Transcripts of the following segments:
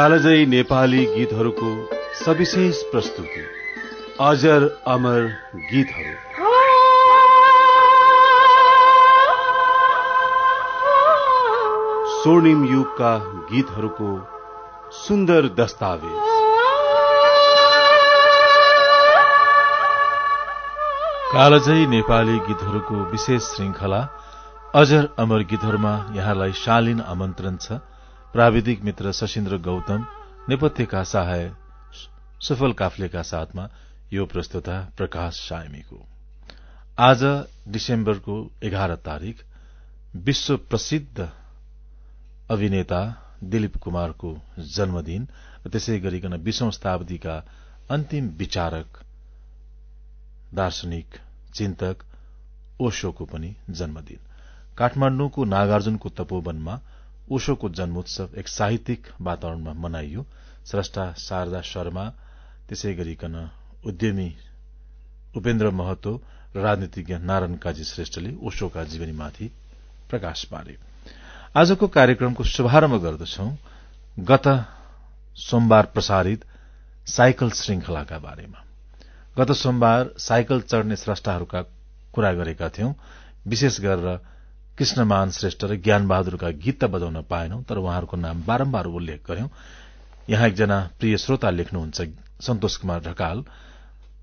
कालजै नेपाली गीतहरूको सविशेष प्रस्तुति। अजर अमर गीतहरू। स्वर्णिम युगका गीतहरूको सुन्दर दस्तावेज। कालजै नेपाली गीतहरूको विशेष श्रृंखला अजर अमर गीतहरूमा यहाँलाई शालीन आमन्त्रण छ। प्राविधिक मित्र सशिन्द्र गौतम नेपथ्यका सहाय सफल काफ्लेका साथमा यो प्रस्तुता प्रकाश सायमीको। आज डिसेम्बरको एघार तारीक विश्व प्रसिद्ध अभिनेता दिलीप कुमारको जन्मदिन र त्यसै गरिकन बीसौं शताब्दीका अन्तिम विचारक दार्शनिक चिन्तक ओशोको पनि जन्मदिन। काठमाण्डुको नागार्जुनको तपोवनमा ओशोको जन्मोत्सव एक साहित्यिक वातावरणमा मनाइयो। स्रष्टा शारदा शर्मा त्यसै गरिकन उद्यमी उपेन्द्र महतो र राजनीतिज्ञ नारायण काजी श्रेष्ठले ओशोका जीवनीमाथि प्रकाश पारे। आजको कार्यक्रमको शुभारम्भ गर्दछौ गत सोमबार प्रसारित साइकल श्रृंखलाका बारेमा। गत सोमबार साइकल चढ़ने स्रष्टाहरूका कुरा गरेका थियौं विशेष गरेर कृष्णमान श्रेष्ठ र ज्ञान बहादुरका गीत त बजाउन पाएनौं तर उहाँहरूको नाम बारम्बार उल्लेख गर्यौं। यहाँ एकजना प्रिय श्रोता लेख्नुहुन्छ सन्तोष कुमार ढकाल।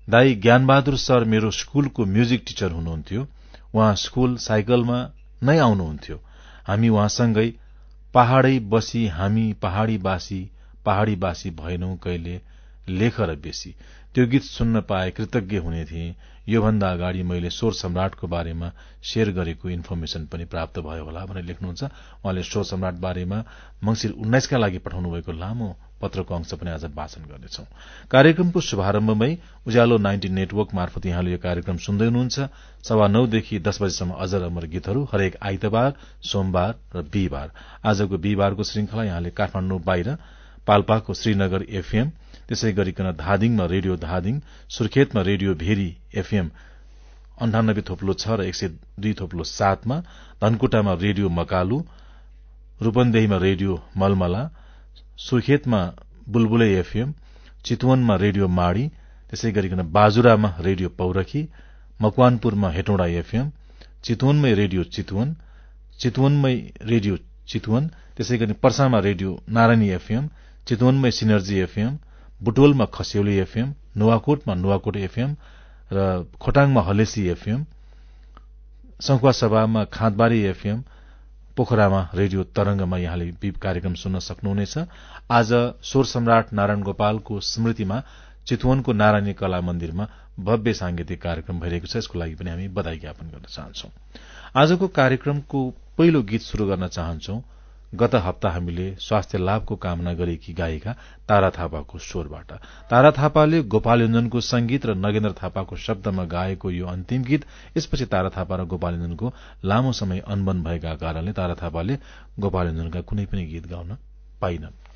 दाई ज्ञान बहादुर सर मेरो स्कूलको म्युजिक टीचर हुनुहुन्थ्यो। उहाँ स्कूल साइकलमा नै आउनुहुन्थ्यो। हामी उहाँसँगै पहाड़ै बसी हामी पहाड़ी बासी पहाड़ी बासी भएनौ कहिले लेख र बेसी। त्यो गीत सुन्न पाए कृतज्ञ हुने थिए। योभन्दा अगाडि मैले स्वर सम्राटको बारेमा शेयर गरेको इन्फर्मेशन पनि प्राप्त भयो होला भनेर लेख्नुहुन्छ। उहाँले स्वर सम्राट बारेमा मंगिर उन्नाइसका लागि पठाउनु भएको लामो पत्रको अंश पनि आज वाचन गर्नेछौ। कार्यक्रमको शुभारम्भमै उज्यालो नाइन्टी नेटवर्क मार्फत यहाँले यो कार्यक्रम सुन्दै हुनुहुन्छ। सवा नौदेखि दस बजेसम्म अजर अमर गीतहरू हरेक आइतबार सोमबार र बिहिबार। आजको बिहिबारको श्रृंखला यहाँले काठमाण्डु बाहिर पाल्पाको श्रीनगर एफएम त्यसै गरिकन धादिङमा रेडियो धादिङ सुर्खेतमा रेडियो भेरी एफएम अन्ठानब्बे थोप्लो छ र एक सय दुई थोप्लो सातमा धनकुटामा रेडियो मकालु रूपन्देहीमा रेडियो मलमला सुर्खेतमा बुलबुले एफएम चितवनमा रेडियो माड़ी त्यसै गरिकन बाजुरामा रेडियो पौरखी मकवानपुरमा हेटौँडा एफएम चितवनमै रेडियो चितवन चितवनमै रेडियो चितवन त्यसै गरी पर्सामा रेडियो नारायणी एफएम चितवनमै सिनर्जी एफएम बुटोलमा खस्यौली एफएम नुवाकोटमा नुवाकोट एफएम र खोटाङमा हलेसी एफएम सभामा खाँदबारी एफएम पोखरामा रेडियो तरंगमा यहाँले कार्यक्रम सुन्न सक्नुहुनेछ। आज स्वर सम्राट नारायण गोपालको स्मृतिमा चितवनको नारायणी कला मन्दिरमा भव्य सांगीतिक कार्यक्रम भइरहेको छ। यसको लागि पनि हामी बधाई ज्ञापन गर्न चाहन्छौ। आजको कार्यक्रमको पहिलो गीत शुरू गर्न चाहन्छौ। गत हप्ता हामीले स्वास्थ्य लाभको कामना गरेकी गायिका तारा थापाको स्वरबाट। तारा थापाले गोपाल योजनको संगीत र नगेन्द्र थापाको शब्दमा गाएको यो अन्तिम गीत यसपछि तारा थापा र गोपाल योजनको लामो समय अनबन भएका कारणले तारा थापाले गोपाल योजनका कुनै पनि गीत गाउन पाइनन्।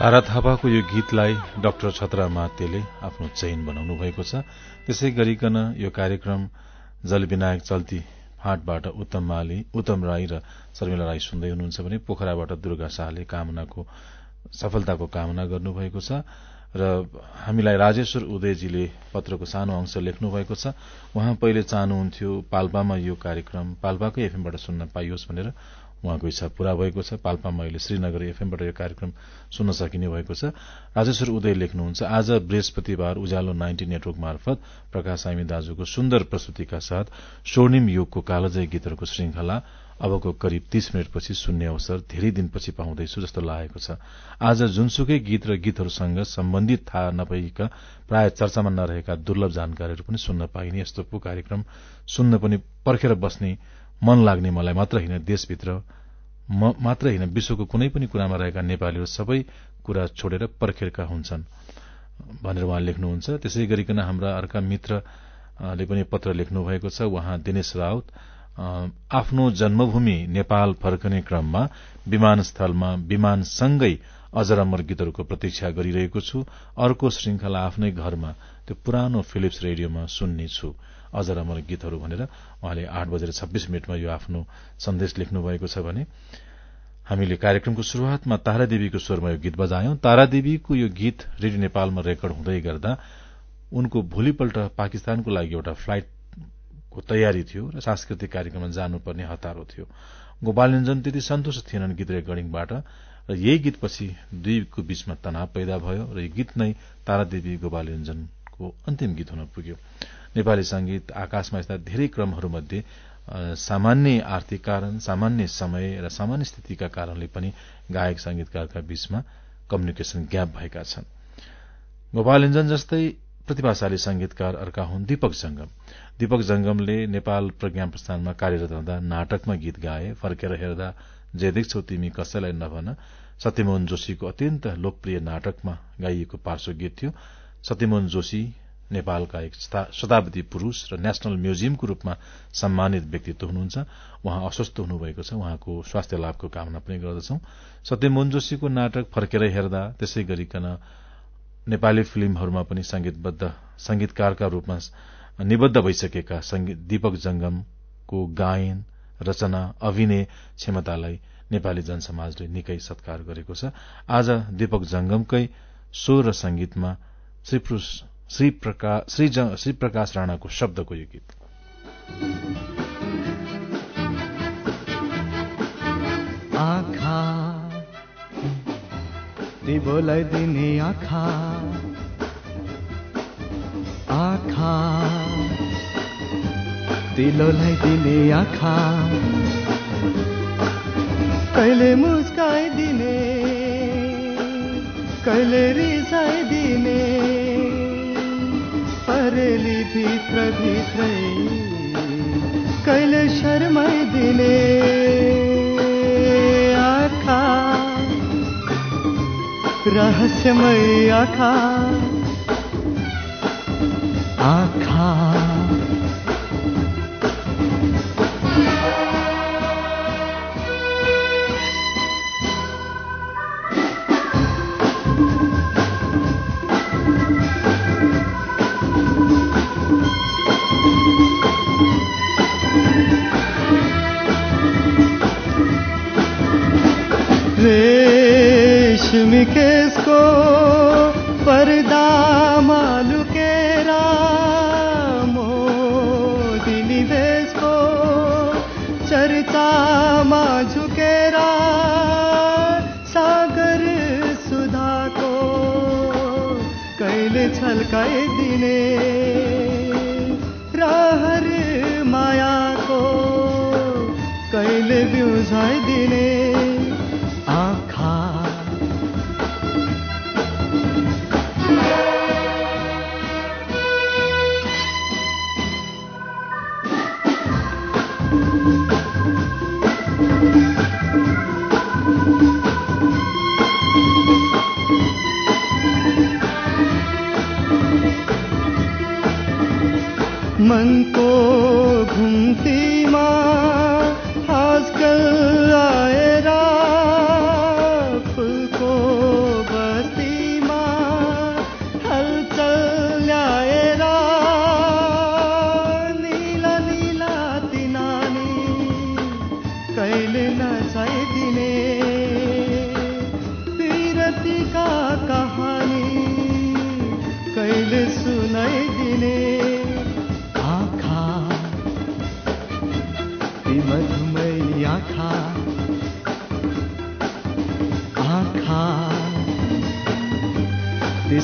तारा थापाको यो गीतलाई डाक्टर छतरा मातेले आफ्नो चयन बनाउनु भएको छ। त्यसै गरिकन यो कार्यक्रम जलविनायक चल्ती फाँटबाट उत्तम माली उत्तम राई र शर्मिला राई सुन्दै हुनुहुन्छ भने पोखराबाट दुर्गा शाहले कामनाको सफलताको कामना गर्नुभएको छ र हामीलाई राजेश्वर उदयजीले पत्रको सानो अंश लेख्नु भएको छ। उहाँ पहिले चाहनुहुन्थ्यो पाल्पामा यो कार्यक्रम पाल्पाकै एफएमबाट सुन्न पाइयोस् भनेर उहाँको इच्छा पूरा भएको छ। पाल्पामा अहिले श्रीनगर एफएमबाट यो कार्यक्रम सुन्न सकिने भएको छ। राजेश्वर उदय लेख्नुहुन्छ आज बृहस्पतिबार उज्यालो नाइन्टी नेटवर्क मार्फत प्रकाश आइमी दाजुको सुन्दर प्रस्तुतिका साथ स्वर्णिम युगको कालजय गीतहरूको श्रृंखला अबको करिब तीस मिनटपछि सुन्ने अवसर धेरै दिनपछि पाउँदैछु जस्तो लागेको छ। आज जुनसुकै गीत र गीतहरूसँग सम्बन्धित थाहा नभएका प्राय चर्चामा नरहेका दुर्लभ जानकारीहरू पनि सुन्न पाइने यस्तो कार्यक्रम सुन्न पनि पर्खेर बस्ने मन लाग्ने मलाई मात्र होइन देशभित्र मात्र होइन विश्वको कुनै पनि कुरामा रहेका नेपालीहरू सबै कुरा छोडेर पर्खेरका हुन्छन् भनेर उहाँ लेख्नुहुन्छ। त्यसै गरिकन हाम्रा अर्का मित्रले पनि पत्र लेख्नु भएको छ। उहाँ दिनेश राउत आफ्नो जन्मभूमि नेपाल फर्कने क्रममा विमानस्थलमा विमानसँगै अजर गीतहरूको प्रतीक्षा गरिरहेको छु। अर्को श्रृंखला आफ्नै घरमा त्यो पुरानो फिलिप्स रेडियोमा सुन्नेछु। अझ अमर गीतहरू भनेर उहाँले आठ बजेर छब्बीस मिनटमा यो आफ्नो सन्देश लेख्नु भएको छ भने हामीले कार्यक्रमको शुरूआतमा तारादेवीको स्वरमा यो गीत बजायौं। तारादेवीको यो गीत रेडियो नेपालमा रेकर्ड हुँदै गर्दा उनको भोलिपल्ट पाकिस्तानको लागि एउटा फ्लाइटको तयारी थियो र सांस्कृतिक कार्यक्रममा जानुपर्ने हतारो थियो। गोपालञ्जन त्यति सन्तोष थिएनन् गीत रेकर्डिङबाट र यही गीतपछि दुईको बीचमा तनाव पैदा भयो र यो गीत नै तारादेवी गोपालञ्जनको अन्तिम गीत हुन पुग्यो। नेपाली संगीत आकाशमा यस्ता धेरै क्रमहरूमध्ये सामान्य आर्थिक कारण सामान्य समय र सामान्य स्थितिका कारणले पनि गायक संगीतकारका बीचमा कम्युनिकेशन ग्याप भएका छन्। गोपाल जस्तै प्रतिभाशाली संगीतकार अर्का हुन् दीपक जंगम दीपक जंगमले नेपाल प्रज्ञा प्रस्थानमा कार्यरत हुँदा नाटकमा गीत गाए फर्केर हेर्दा जे देख्छौ तिमी कसैलाई नभन। सत्यमोहन जोशीको अत्यन्त लोकप्रिय नाटकमा गाइएको पार्श्व गीत थियो। सत्यमोहन जोशी नेपालका एक शताब्दी पुरूष र नेशनल म्युजियमको रूपमा सम्मानित व्यक्तित्व हुनुहुन्छ। उहाँ अस्वस्थ हुनुभएको छ। उहाँको स्वास्थ्य लाभको कामना पनि गर्दछौ। सत्यमोहन जोशीको नाटक फर्केर हेर्दा त्यसै गरिकन नेपाली फिल्महरूमा पनि संगीतबद्ध संगीतकारका रूपमा निबद्ध भइसकेका दीपक जंगमको गायन रचना अभिनय क्षमतालाई नेपाली जनसमाजले निकै सत्कार गरेको छ। आज दीपक जंगमकै स्वर र संगीतमा श्री श्री प्रकाश श्री, श्री प्रकाश राणाको शब्दको यो गीत। आखा दिबोलाई दिने आखा आखा दिलोलाई दिने आखा कहिले मुस्काइदिने कहिले रिसाइदिने। परेली भित्र भित्रै कहिले शर्माइदिने आखा। रहस्यमय आखा। आखा। তুমি कैसे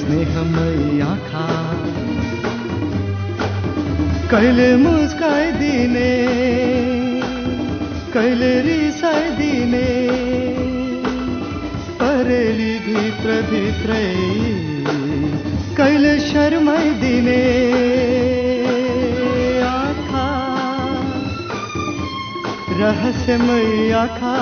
स्नेहमय आँखा कहिले मुस्काइदिने कहिले रिसाइदिने। परेली भित्र भित्रै कहिले शर्माइदिने। आँखा रहस्यमय आँखा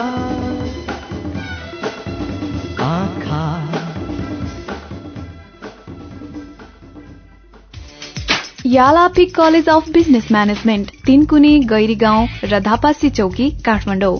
यालापी college of business management Tinkune Gairigaun र धापासी चौकी काठमाडौँ।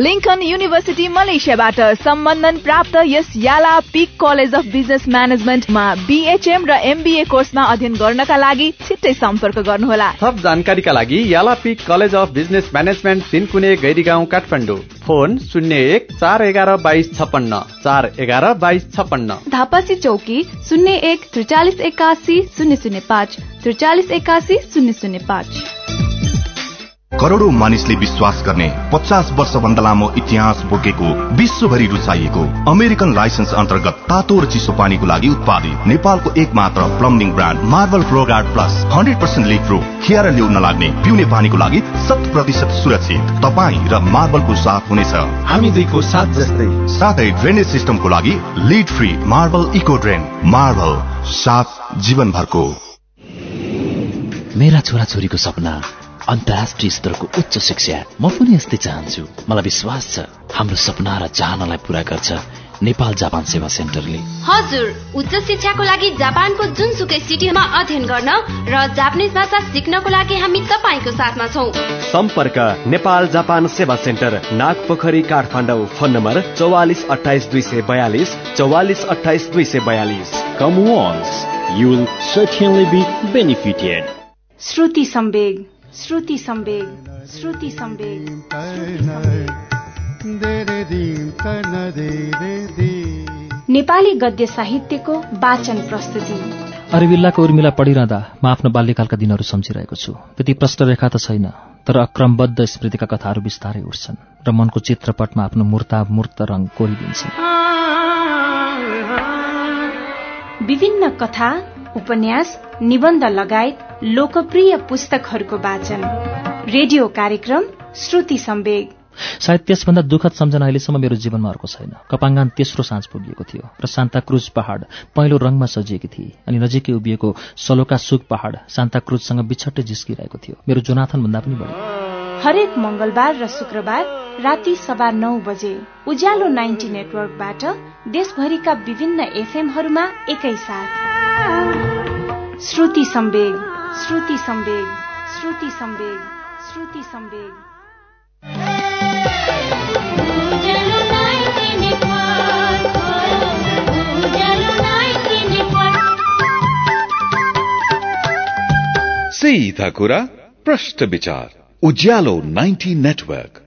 लिङ्कन युनिभर्सिटी मलेसियाबाट सम्बन्धन प्राप्त यस Yala peak college of business म्यानेजमेन्टमा BHM र एमबीए कोर्समा अध्ययन गर्नका लागि छिट्टै सम्पर्क गर्नुहोला थप जानकारीका लागि Yala peak college of business management Tinkune Gairigaun Kathmandu phone शून्य एक चार एघार बाइस छपन्न चार एघार बाइस छपन्न धापासी चौकी शून्य एक त्रिचालिस एकासी शून्य शून्य पाँच त्रिचालिस एकासी शून्य शून्य पाँच करोड़ौं मानिसले विश्वास गर्ने पचास वर्षभन्दा लामो इतिहास बोकेको विश्वभरि रुचाइएको अमेरिकन लाइसेन्स अन्तर्गत तातो र चिसो पानीको लागि उत्पादित नेपालको एक मात्र plumbing brand marble Floguard plus hundred percent leak proof खिएर ल्याउन नलाग्ने पिउने पानीको लागि शत प्रतिशत सुरक्षित। तपाईँ र मार्बलको साथ हुनेछ। हामी दुईको साथ जस्तै। साथै ड्रेनेज सिस्टमको लागि lead free marble eco drain marble साथ जीवनभरको। मेरा छोराछोरीको सपना अन्तर्राष्ट्रिय स्तरको उच्च शिक्षा। म पनि यस्तै चाहन्छु। मलाई विश्वास छ हाम्रो सपना र चाहनालाई पूरा गर्छ नेपाल जापान सेवा सेन्टरले। हजुर उच्च शिक्षाको लागि जापानको जुनसुकै सिटीमा अध्ययन गर्न र जापानिज भाषा सिक्नको लागि हामी तपाईँको साथमा छौँ। सम्पर्क नेपाल जापान सेवा centre Nagpokhari Kathmandu. Phone number चौवालिस अठाइस दुई सय बयालिस चौवालिस अठाइस दुई सय बयालिस। Certainly be benefited. श्रुति सम्वेग। श्रुति सम्वेग श्रुति सम्वेग नेपाली गद्य साहित्यको वाचन प्रस्तुति। अरविल्लाको उर्मिला पढिरहँदा म आफ्नो बाल्यकालका दिनहरू सम्झिरहेको छु। त्यति प्रष्ट रेखा त छैन तर अक्रमबद्ध स्मृतिका कथाहरू बिस्तारै उठ्छन् र मनको चित्रपटमा आफ्नो मूर्ता मूर्त रङ कोरिदिन्छन्। विभिन्न कथा उपन्यास निबन्ध लगायत लोकप्रिय पुस्तकहरूको वाचन रेडियो कार्यक्रम श्रुति सम्वेग। सायद त्यसभन्दा दुःखद सम्झना अहिलेसम्म मेरो जीवनमा अर्को छैन। कपाङ्गान तेस्रो साँझ पुगिएको थियो र सान्ता क्रुज पहाड पहिलो रङमा सजिएकी थिए अनि नजिकै उभिएको सलोका सुक पहाड सान्ता क्रुजसँग बिछट्टै जिस्किरहेको थियो। मेरो जोनाथन भन्दा पनि बढी। हरेक मंगलबार र शुक्रबार राति सभा नौ बजे उज्यालो नाइन्टी नेटवर्कबाट देशभरिका विभिन्न एफएमहरूमा एकैसाथ श्रुति सम्वेग। श्रुति संवेग श्रुति संवेग श्रुति संवेग। सीधा कुरा प्रश्न विचार उज्यालो 90 नेटवर्क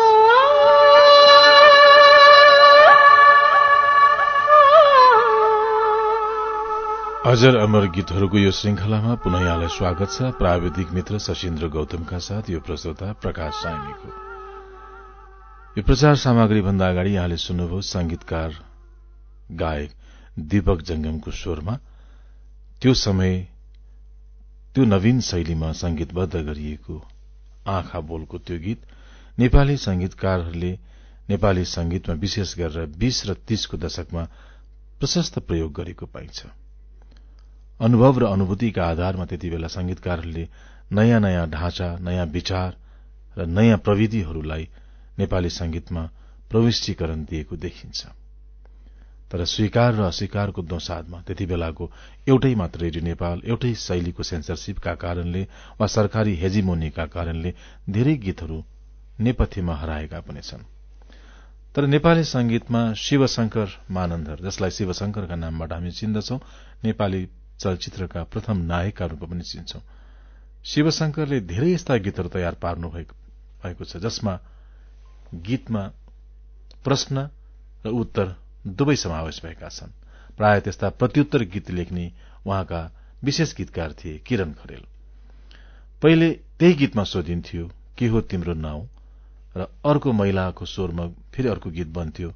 अजर अमर गीतहरूको यो श्रृंखलामा पुनः यहाँलाई स्वागत छ। प्राविधिक मित्र सशिन्द्र गौतमका साथ यो प्रस्तोता प्रकाश सामीको यो प्रचार सामग्री भन्दा अगाडि यहाँले सुन्नुभयो संगीतकार गायक दीपक जंगमको स्वरमा। त्यो समय त्यो नवीन शैलीमा संगीतबद्ध गरिएको आँखा बोलको त्यो गीत नेपाली संगीतकारहरूले नेपाली संगीतमा विशेष गरेर बीस र तीसको दशकमा प्रशस्त प्रयोग गरेको पाइन्छ। अनुभव र अनुभूतिका आधारमा त्यति बेला संगीतकारहरूले नयाँ नयाँ ढाँचा नयाँ विचार र नयाँ प्रविधिहरूलाई नेपाली संगीतमा प्रविष्टीकरण दिएको देखिन्छ। तर स्वीकार र अस्वीकारको दोसादमा त्यति बेलाको एउटै मात्र रेडियो नेपाल एउटै शैलीको सेन्सरशिपका कारणले वा सरकारी हेजिमोनीका कारणले धेरै गीतहरू नेपथ्यमा हराएका पनि छन्। तर नेपाली संगीतमा शिवशंकर मानन्धर जसलाई शिवशंकरका नामबाट हामी चिन्दछौ नेपाली चलचित्रका प्रथम नायकका रूपमा पनि चिन्छौं। शिवशंकरले धेरै यस्ता गीतहरू तयार पार्नु भएको छ जसमा गीतमा प्रश्न र उत्तर दुवै समावेश भएका छन्। प्राय त्यस्ता प्रत्युत्तर गीत लेख्ने उहाँका विशेष गीतकार थिए किरण खरेल। पहिले त्यही गीतमा सोधिन्थ्यो के हो तिम्रो नाउँ? र अर्को महिलाको स्वरमा फेरि अर्को गीत बन्थ्यो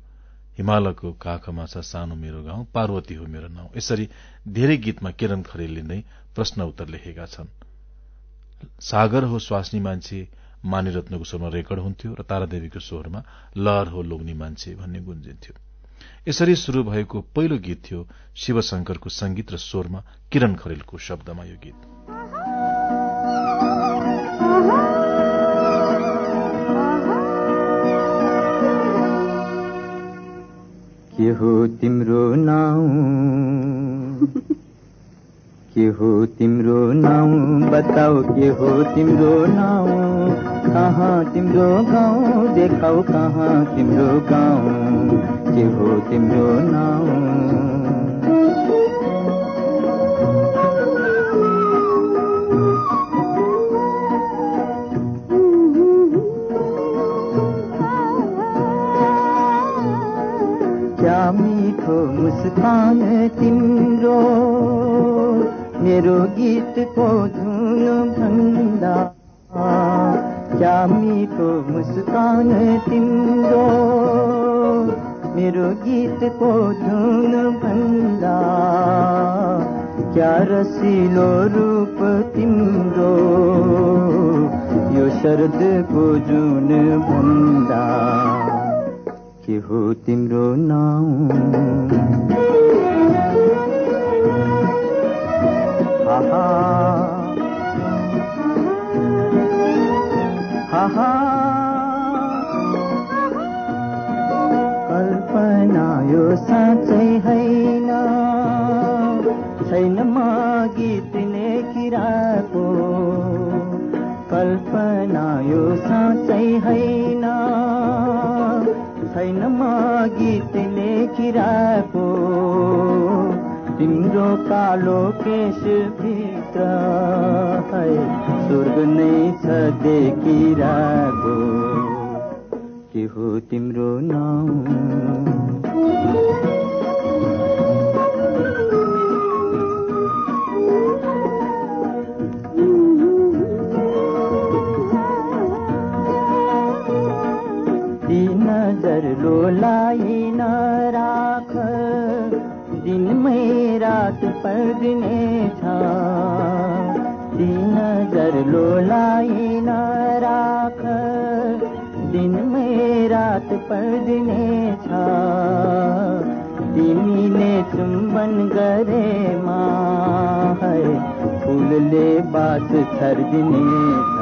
हिमालयको काखमा छ सानो मेरो गाउँ पार्वती हो मेरो नाउँ। यसरी धेरै गीतमा किरण खरेलले नै प्रश्न उत्तर लेखेका छन्। सागर हो स्वास्नी मान्छे मानिरत्नको स्वरमा रेकर्ड हुन्थ्यो र तारादेवीको स्वरमा लहर हो लोग्ने मान्छे भन्ने गुन्जिन्थ्यो। यसरी शुरू भएको पहिलो गीत थियो शिवशंकरको संगीत र स्वरमा किरण खरेलको शब्दमा यो गीत। के हो तिम्रो नाउँ? के हो तिम्रो नाउँ? बताऊ के हो तिम्रो नाउँ? कहाँ तिम्रो गाउँ? देखाऊ कहाँ तिम्रो गाउँ? के हो तिम्रो नाउँ? मिठो मुस्कान तिम्रो। मेरो गीतको धुन भन्दा क्या मिठो मुस्कान तिम्रो। मेरो गीतको धुन भन्दा क्या रसिलो रूप तिम्रो। यो शरदको जुन भन्दा के हो तिम्रो नाउँ। कल्पना यो साँच्चै होइन। छैन म गीत लेखिरहेको कल्पना यो साँच्चै होइन। छैन म गीत लेखिरहेको तिम्रो कालो केश भित्र है, स्वर्ग नै छ देखिरहेको के। हो तिम्रो नाउँ लोलाई नराख दिनमै रात पर्दिने छ। ती नजर लोलाई नराख दिनमै रात पर्दिने छ। तिमीले चुम्बन गरेमा है फुलले बास छर्दिने छ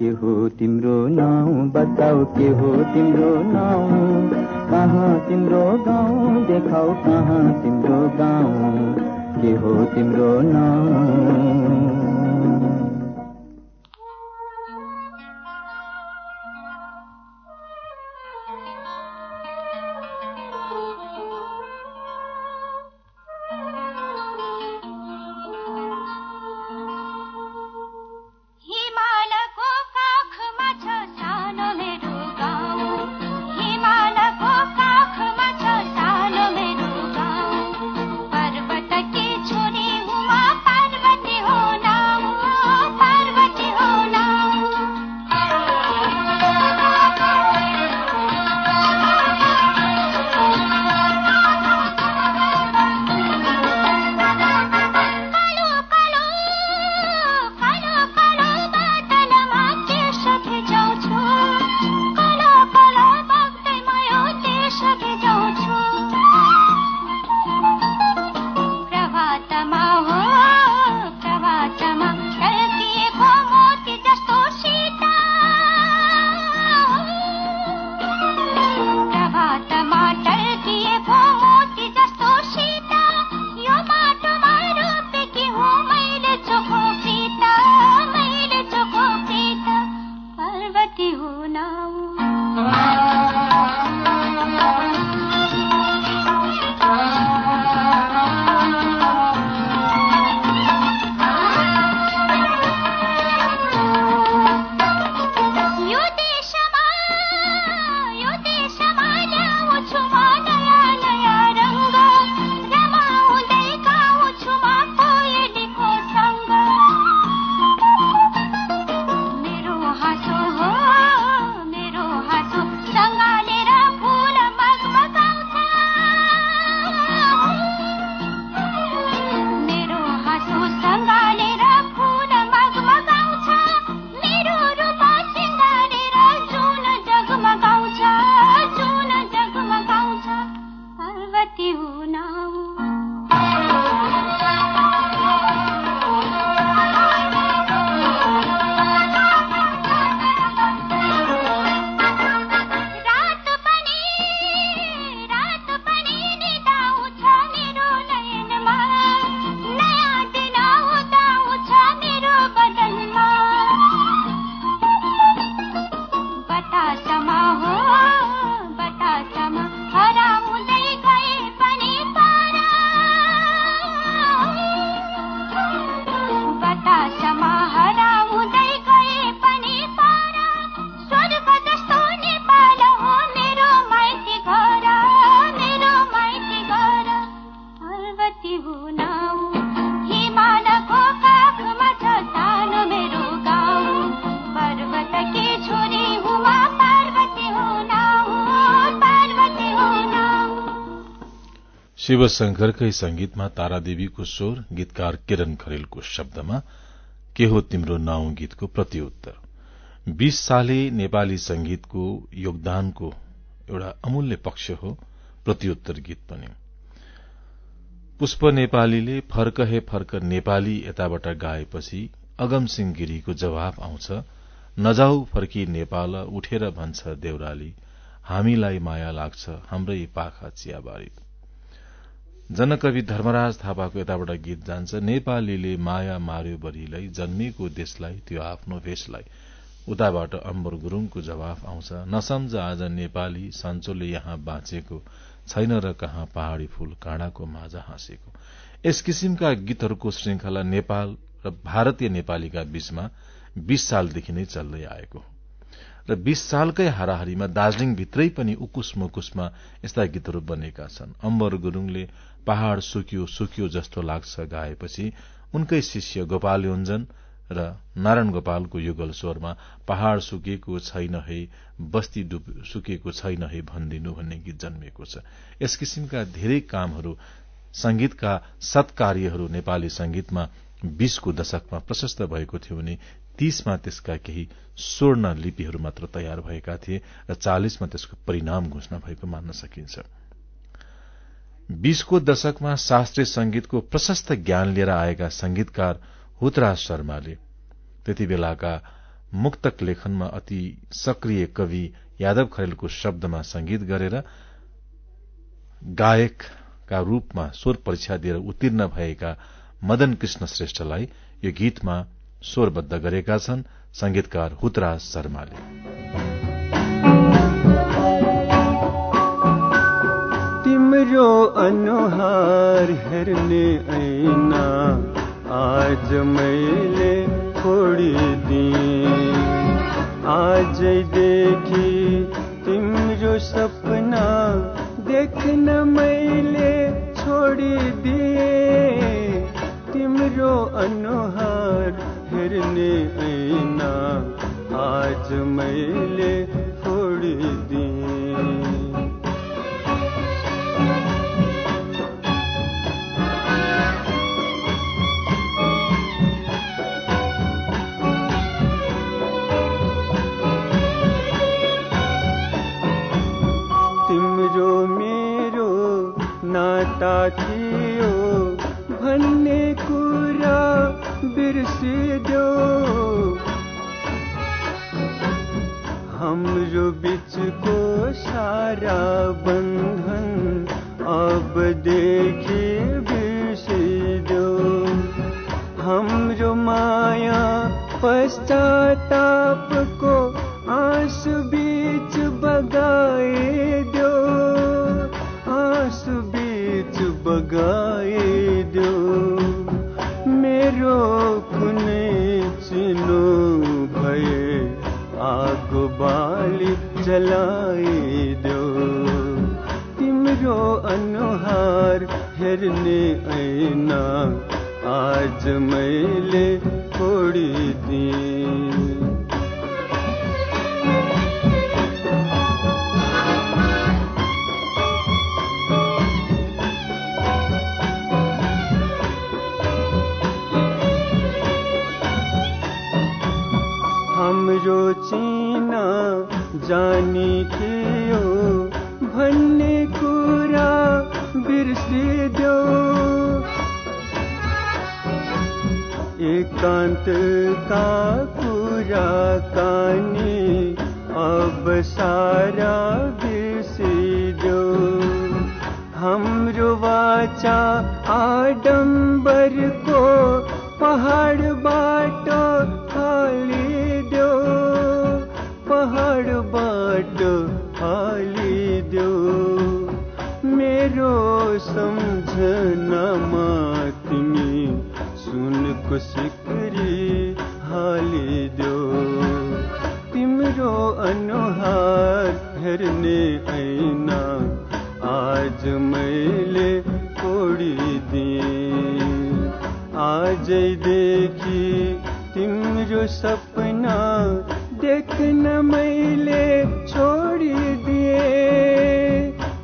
के हो तिम्रो नाउँ? बताऊ के हो तिम्रो नाउँ? कहाँ तिम्रो गाउँ? देखाऊ कहाँ तिम्रो गाउँ? के हो तिम्रो नाउँ? शिवशंकरकै संगीतमा तारादेवीको स्वर गीतकार किरण खरेलको शब्दमा के हो तिम्रो नाउँ गीतको प्रत्युत्तर? बीस साले नेपाली संगीतको योगदानको एउटा अमूल्य पक्ष हो प्रत्युत्तर गीत पनि। पुष्प नेपालीले फर्क हे फर्क नेपाली यताबाट गाएपछि अगमसिंह गिरीको जवाब आउँछ नजाऊ फर्की नेपाल उठेर भन्छ देउराली हामीलाई माया लाग्छ हाम्रै पाखा चियाबारी। जनकवि धर्मराज थापाको यताबाट गीत जान्छ नेपालीले माया मार्यो बरीलाई जन्मेको देशलाई त्यो आफ्नो भेषलाई उताबाट अम्बर गुरूङको जवाफ आउँछ नसम्झ आज नेपाली सन्चोले यहाँ बाँचेको छैन र कहाँ पहाड़ी फूल काँडाको माझा हाँसेको। यस किसिमका गीतहरूको श्रृंखला नेपाल र भारतीय नेपालीका बीचमा बीस सालदेखि नै चल्दै आएको र बीस सालकै हाराहारीमा दार्जीलिङ भित्रै पनि उकुस मुकुसमा यस्ता गीतहरू बनेका छन्। अम्बर गुरूङले पहाड़ सुक्यो सुक्यो जस्तो लाग्छ गाएपछि। उनकै शिष्य गोपाल योञ्जन र नारायण गोपालको युगल स्वरमा पहाड़ सुकेको छैन है बस्ती सुकेको छैन है भनिदिनु भन्ने गीत जन्मिएको छ। यस किसिमका धेरै कामहरू संगीतका सत्कार्यहरू नेपाली संगीतमा बीसको दशकमा प्रशस्त भएको थियो भने तीसमा त्यसका केही स्वर्ण लिपिहरू मात्र तयार भएका थिए र चालिसमा त्यसको परिणाम घोषणा भएको मान्न सकिन्छ। बीसको दशकमा शास्त्रीय संगीतको प्रशस्त ज्ञान लिएर आएका संगीतकार हुतराज शर्माले त्यति बेलाका मुक्तक लेखनमा अति सक्रिय कवि यादव खरेलको शब्दमा संगीत गरेर गायकका रूपमा स्वर परीक्षा दिएर उत्तीर्ण भएका मदन कृष्ण श्रेष्ठलाई यो गीतमा स्वरबद्ध गरेका छन् संगीतकार हुतराज शर्माले। तिम्रो अनुहार हेर्ने ऐना आज मैले छोडिदिएँ आजदेखि तिम्रो सपना देख्न मैले छोडिदिएँ तिम्रो अनुहार हेर्ने ऐना आज मैले छोडिदिएँ हाम्रो बिचको सारा बन्धन अबदेखि बिर्सिद्यो हाम्रो माया पश्चातापको आँसु बीच बगाइदियो आँसु बीच बगाइदियो मेरो कुनै चिनो भए आगो बाली जलाइदियो तिम्रो अनुहार हेर्ने ऐना आज मैले छोडिदिएँ हाम्रो चिना जानी थियो भन्ने कुरा बिर्सिद्यो। एकान्तका कुरा कानी अब सारा बिर्सिद्यो। हाम्रो वाचा आडम्बरको तिम्रो अनुहार हेर्ने ऐना आज मैले तोडिदिएँ आजैदेखि तिम्रो सपना देख्न मैले छोडिदिए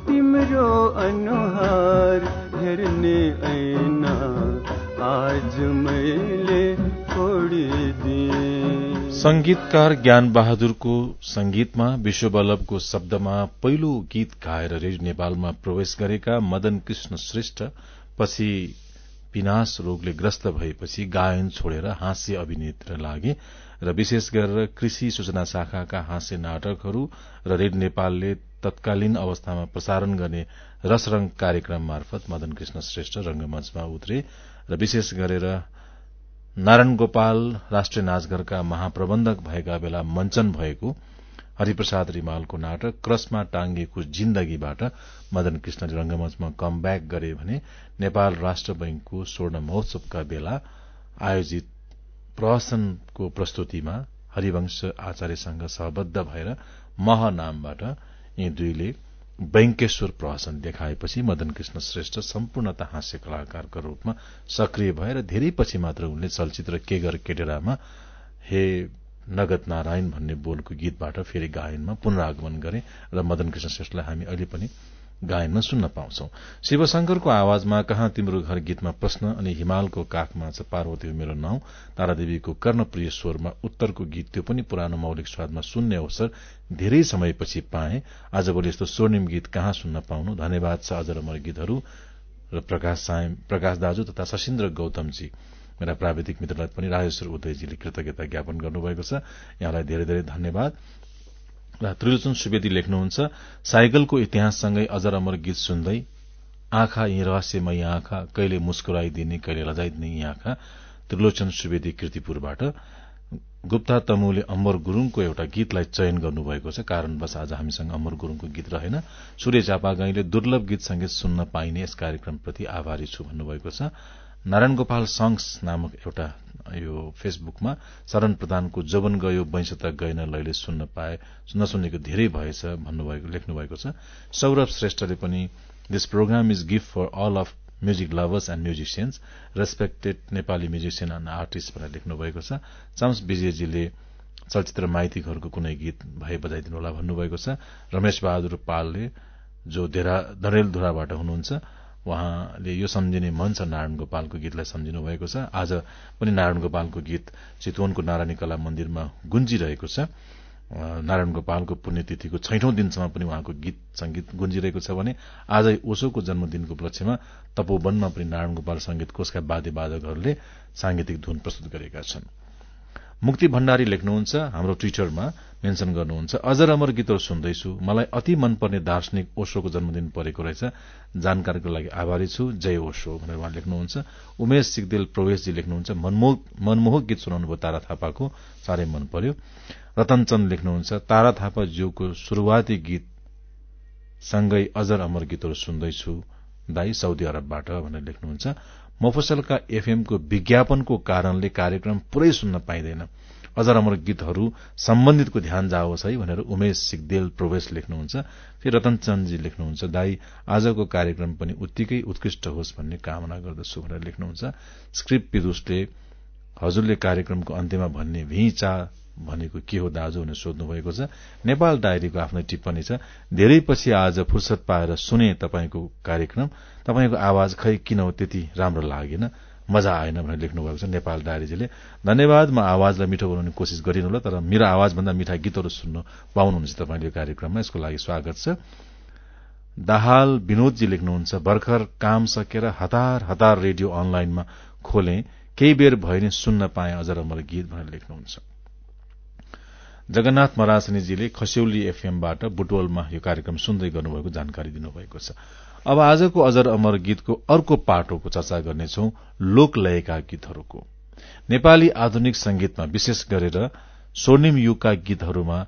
तिम्रो अनुहार हेर्ने ऐना आज संगीतकार ज्ञान बहादुरको संगीतमा विश्व बल्लभको शब्दमा पहिलो गीत गाएर रेडियो नेपालमा प्रवेश गरेका मदन कृष्ण श्रेष्ठ पछि विनाश रोगले ग्रस्त भएपछि गायन छोडेर हास्य अभिनेत्र लागे र विशेष गरेर कृषि सूचना शाखाका हास्य नाटकहरू र रेड नेपालले तत्कालीन अवस्थामा प्रसारण गर्ने रसरंग कार्यक्रम मार्फत मदन कृष्ण श्रेष्ठ रंगमंचमा उत्रे र विशेष गरेर नारायण गोपाल राष्ट्रिय नाचघरका महाप्रबन्धक भएका बेला मञ्चन भएको हरिप्रसाद रिमालको नाटक क्रसमा टाङ्गिएको जिन्दगीबाट मदन कृष्णले रंगमंचमा कम ब्याक गरे भने नेपाल राष्ट्र बैंकको स्वर्ण महोत्सवका बेला आयोजित प्रहसनको प्रस्तुतिमा हरिवंश आचार्यसँग सहबद्ध भएर मह नामबाट यी दुईले बैंकेश्वर प्रहसन देखाएपछि मदन कृष्ण श्रेष्ठ सम्पूर्णता हास्य कलाकारको रूपमा सक्रिय भएर धेरै पछि मात्र उनले चलचित्र केगर केडेरामा हे नगद नारायण भन्ने बोलको गीतबाट फेरि गायनमा पुनरागमन गरे र मदन कृष्ण श्रेष्ठलाई हामी अहिले पनि गायनमा सुन्न पाउँछौ। शिवशंकरको आवाजमा कहाँ तिम्रो घर गीतमा प्रश्न अनि हिमालको काखमा छ पार्वती मेरो नाउँ तारादेवीको कर्णप्रिय स्वरमा उत्तरको गीत त्यो पनि पुरानो मौलिक स्वादमा सुन्ने अवसर धेरै समयपछि पाए। आजभोलि यस्तो स्वर्णिम गीत कहाँ सुन्न पाउनु? धन्यवाद छ अझ रमर गीतहरू र प्रकाश प्रकाश दाजु तथा सशिन्द्र गौतमजी। मेरा प्राविधिक मित्रलाई पनि राजेश्वर उदयजीले कृतज्ञता ज्ञापन गर्नुभएको छ। यहाँलाई धेरै धेरै धन्यवाद। त्रिलोचन सुवेदी लेख्नुहुन्छ साइकलको इतिहाससँगै अजर अमर गीत सुन्दै आँखा यी रहस्यमय आँखा कहिले मुस्कुराइदिने कहिले लजाइदिने यी आँखा त्रिलोचन सुवेदी कृतिपुरबाट। गुप्ता तमुले अमर गुरूङको एउटा गीतलाई चयन गर्नुभएको छ कारणवश आज हामीसँग अमर गुरूङको गीत रहेन। सूर्य चापागाईले दुर्लभ गीत संगीत सुन्न पाइने यस कार्यक्रमप्रति आभारी छु भन्नुभएको छ। नारायण गोपाल संग्स नामक एउटा यो फेसबुकमा शरण प्रधानको जवन गयो वैंश त गएन लैले सुन्न पाए नसुनेको धेरै भएछ भन्नुभएको लेख्नु भएको छ। सौरभ श्रेष्ठले पनि this program is gift for all of music lovers and musicians respected Nepali musician and artist भनेर लेख्नु भएको छ। चाम्स विजयजीले चलचित्र माइतीहरूको कुनै गीत भए बजाइदिनु होला भन्नुभएको छ। रमेश बहादुर पालले जो धरेलधुराबाट हुनुहुन्छ उहाँले यो सम्झिने मन छ नारायण गोपालको गीतलाई सम्झिनु भएको छ। आज पनि नारायण गोपालको गीत चितवनको नारायणी कला मन्दिरमा गुन्जिरहेको छ। नारायण गोपालको पुण्यतिथिको छैठौं दिनसम्म पनि उहाँको गीत संगीत गुन्जिरहेको छ भने आज ओशोको जन्मदिनको उपलक्ष्यमा तपोवनमा पनि नारायण गोपाल संगीत कोषका वाद्यवादकहरूले सांगीतिक धुन प्रस्तुत गरेका छन्। मुक्ति भण्डारी लेख्नुहुन्छ हाम्रो ट्विटरमा मेन्सन गर्नुहुन्छ अजर अमर गीतहरू सुन्दैछु। मलाई अति मनपर्ने दार्शनिक ओशोको जन्मदिन परेको रहेछ। जानकारीको लागि आभारी छु। जय ओशो भनेर उहाँ लेख्नुहुन्छ। उमेश सिगदेल प्रवेशजी लेख्नुहुन्छ। मनमोहक गीत सुनाउनु भयो तारा थापाको। साह्रै मन पर्यो रतन चन्द लेख्नुहुन्छ। तारा थापा ज्यूको शुरूआती गीत सँगै अजर अमर गीतहरू सुन्दैछु दाई साउदी अरबबाट भनेर लेख्नुहुन्छ। मफसलका एफएमको विज्ञापनको कारणले कार्यक्रम पुरै सुन्न पाइँदैन। अझ अमर गीतहरू सम्बन्धितको ध्यान जाओस् है भनेर उमेश सिगदेल प्रवेश लेख्नुहुन्छ। फेरि रतनचन्दजी लेख्नुहुन्छ दाई आजको कार्यक्रम पनि उत्तिकै उत्कृष्ट होस् भन्ने कामना गर्दछु भनेर लेख्नुहुन्छ। स्क्रिप्ट विदुषले हजुरले कार्यक्रमको अन्त्यमा भन्ने भिचा भनेको के हो दाजु भनेर सोध्नु भएको छ। नेपाल डायरीको आफ्नो टिप्पणी छ। धेरै पछि आज फुर्सद पाएर सुने तपाईँको कार्यक्रम। तपाईँको आवाज खै किन हो त्यति राम्रो लागेन? मजा आएन भनेर लेख्नु भएको छ नेपाल डायरीजीले। धन्यवाद म आवाजलाई मिठो बनाउने कोसिस गरिनु होला तर मेरो आवाजभन्दा मिठा गीतहरू सुन्नु पाउनुहुन्छ तपाईँले यो कार्यक्रममा। यसको लागि स्वागत छ। दाहाल विनोदजी लेख्नुहुन्छ भर्खर काम सकेर हतार हतार रेडियो अनलाइनमा खोले केही बेर भए नि सुन्न पाए अझ रमर गीत भनेर लेख्नुहुन्छ। जगन्नाथ मरासनीजीले खस्यौली एफएमबाट बुटवलमा यो कार्यक्रम सुन्दै गर्नुभएको जानकारी दिनुभएको छ। अब आजको अजर अमर गीतको अर्को पाटोको चर्चा गर्नेछौ लोकलयका गीतहरूको। नेपाली आधुनिक संगीतमा विशेष गरेर स्वर्णिम युगका गीतहरूमा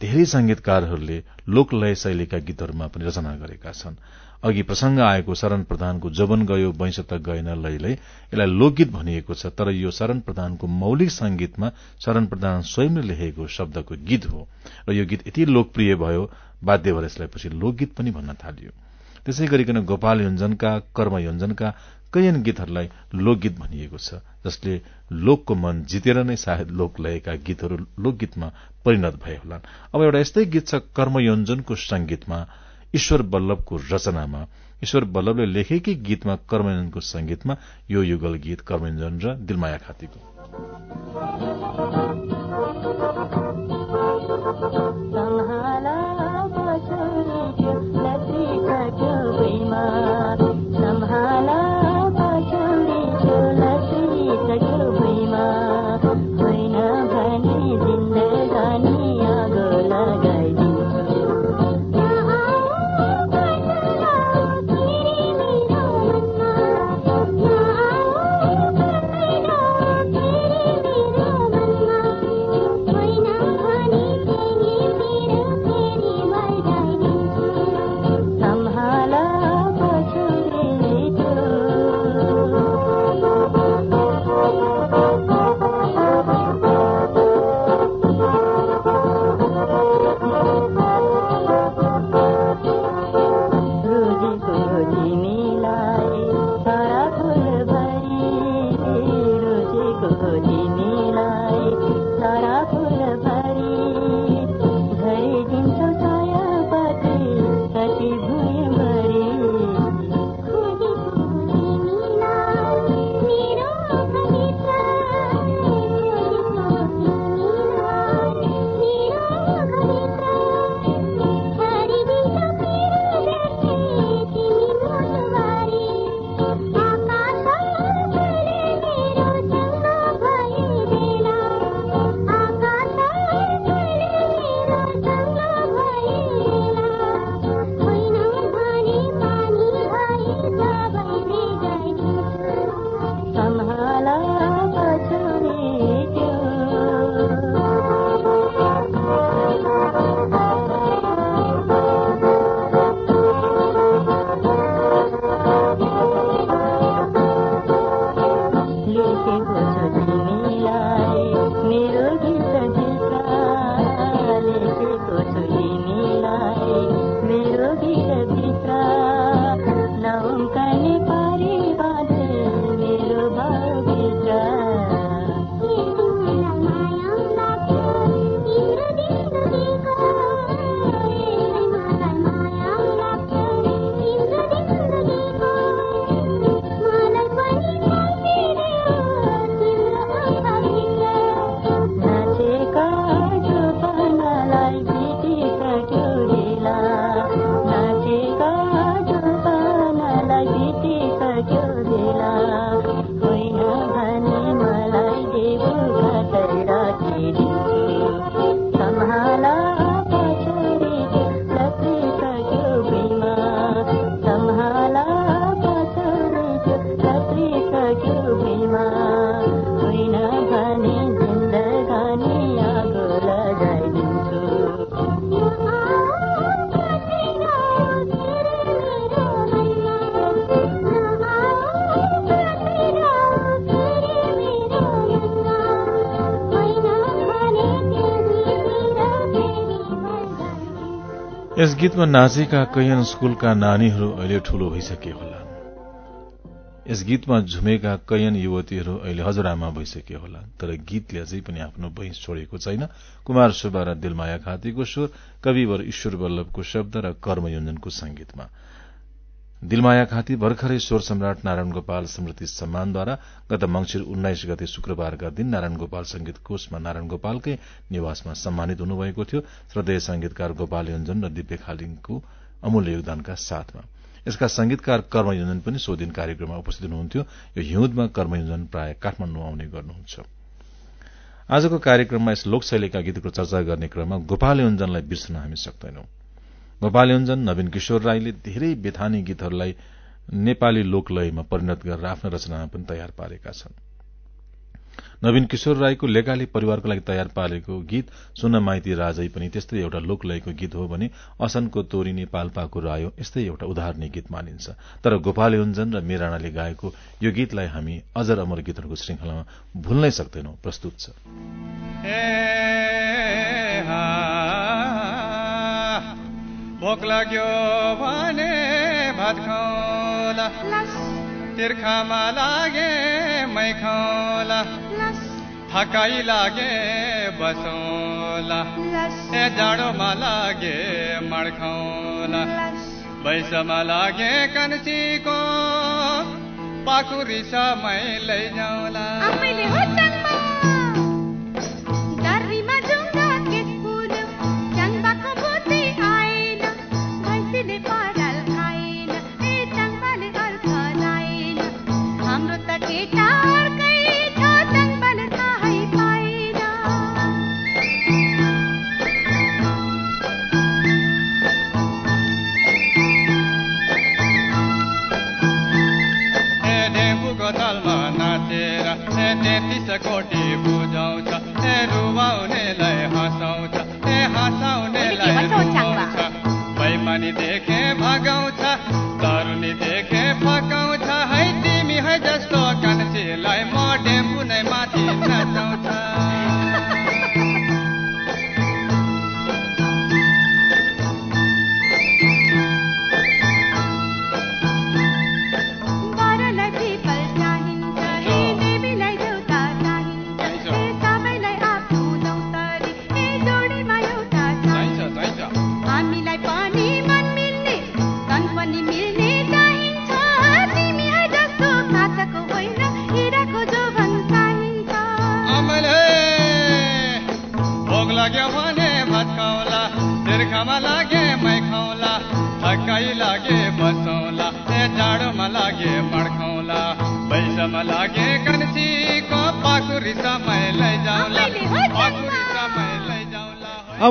धेरै संगीतकारहरूले लोकलय शैलीका गीतहरूमा पनि रचना गरेका छन्। अघि प्रसंग आएको शरण प्रधानको जबन गयो वैंश त गएन लैलै यसलाई लोकगीत भनिएको छ तर यो शरण प्रधानको मौलिक संगीतमा शरण प्रधान स्वयंले लेखेको शब्दको गीत हो। र यो गीत यति लोकप्रिय भयो बाध्य भएर यसलाई पछि लोकगीत पनि भन्न थालियो। त्यसै गरिकन गोपाल योजनका कर्म योजनका कैयन गीतहरूलाई लोकगीत भनिएको छ जसले लोकको मन जितेर नै सायद लोक लयका गीतहरू लोकगीतमा परिणत भए होलान्। अब एउटा यस्तै गीत छ कर्मयोजनको संगीतमा ईश्वर बल्लभको रचनामा ईश्वर बल्लभले लेखेकै गीतमा कर्मयोजनको संगीतमा यो युगल गीत कर्मयोजन र दिलमाया खातीको। गीतमा नाचेका कैयन स्कूलका नानीहरू अहिले ठूलो भइसके होला यस गीतमा झुमेका कैयन युवतीहरू अहिले हजुरआमा भइसके होला तर गीतले अझै पनि आफ्नो बहिस छोडेको छैन। कुमार सुब्बा र दिलमाया खातीको स्वर कविवर ईश्वर वल्लभको शब्द र कर्मयोजनको संगीतमा। दिलमाया खाती भर्खरै स्वर सम्राट नारायण गोपाल स्मृति सम्मानद्वारा गत मंगिर उन्नाइस गते शुक्रबारका दिन नारायण गोपाल संगीत कोषमा नारायण गोपालकै निवासमा सम्मानित हुनुभएको थियो। श्रद्धेय संगीतकार गोपाल योजन र दिव्य खालिङको अमूल्य योगदानका साथमा। यसका संगीतकार कर्मयोजन पनि सो दिन कार्यक्रममा उपस्थित हुनुहुन्थ्यो। यो हिउँदमा कर्मयोजन प्राय काठमाडौँ आउने गर्नुहुन्छ। आजको कार्यक्रममा यस लोकशैलीका गीतको चर्चा गर्ने क्रममा गोपाल योजनलाई बिर्सन हामी सक्दैनौं। गोपाल योजन नवीन किशोर राईले धेरै बेथानी गीतहरूलाई नेपाली लोकलयमा परिणत गरेर आफ्नो रचनामा पनि तयार पारेका छन्। नवीन किशोर राईको लेकाली परिवारको लागि तयार पारेको गीत सुन माइती राजै पनि त्यस्तै एउटा लोकलयको गीत हो भने असनको तोरिने पाल्पाको रायो यस्तै एउटा उदाहरणीय गीत मानिन्छ। तर गोपाल योन्जन र मेराणाले गाएको यो गीतलाई हामी अजर अमर गीतहरूको श्रृंखलामा भुल्नै सक्दैनौ प्रस्तुत छ। भोक लाग्यो भने भात खाउला। तिर्खामा लागे मै खाउला। थकाइ लागे बसौला। ए जाडोमा लागे मड खाउला। बैसमा लागे कन्सीको पाखुरी समय लैजाउला। रुवाउनेलाई हँसाउँछ ए हँसाउनेलाई बैमानी देखे भगाउँछ तरुनी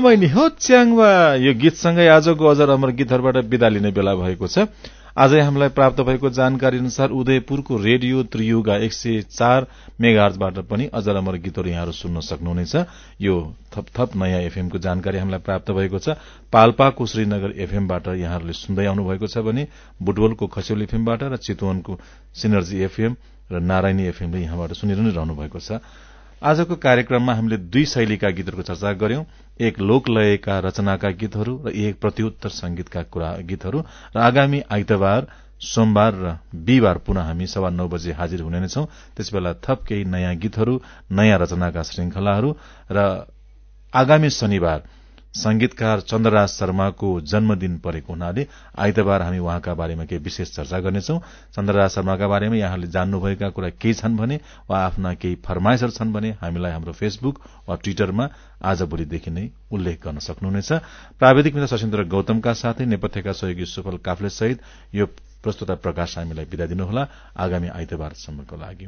अमैनी हो च्याङवा यो गीतसँगै आजको अजर अमर गीतहरूबाट विदा लिने बेला भएको छ। आजै हामीलाई प्राप्त भएको जानकारी अनुसार उदयपुरको रेडियो त्रियुगा एक सय चार मेगार्जबाट पनि अजर अमर गीतहरू यहाँहरू सुन्न सक्नुहुनेछ। यो थप थप नयाँ एफएमको जानकारी हामीलाई प्राप्त भएको छ। पाल्पाको श्रीनगर एफएमबाट यहाँहरूले सुन्दै आउनुभएको छ भने बुटवलको खस्यौल एफएमबाट र चितवनको सिनर्जी एफएम र नारायणी एफएमले यहाँबाट सुनिरहनु रहनु भएको छ। आजको कार्यक्रममा हामीले दुई शैलीका गीतहरूको चर्चा गर्यौं एक लोकलयका रचनाका गीतहरू र एक प्रत्युत्तर संगीतका गीतहरू र आगामी आइतबार सोमबार र बिहिबार पुनः हामी सवा नौ बजे हाजिर हुने नै छौं। त्यसबेला थप केही नयाँ गीतहरू नयाँ रचनाका श्रृंखलाहरू र आगामी शनिबार संगीतकार चन्द्रराज शर्माको जन्मदिन परेको हुनाले आइतबार हामी उहाँका बारेमा केही विशेष चर्चा गर्नेछौ। चन्द्रराज शर्माका बारेमा यहाँले जान्नुभएका कुरा केही छन् भने वा आफ्ना केही फरमाइशहरू छन् भने हामीलाई हाम्रो फेसबुक वा ट्विटरमा आज भोलिदेखि नै उल्लेख गर्न सक्नुहुनेछ। प्राविधिक मित्र सशेन्द्र गौतमका साथै नेपथ्यका सहयोगी सुफल काफले सहित यो प्रस्तुता प्रकाश हामीलाई विदा दिनुहोला। आगामी आइतबारसम्मको लागि।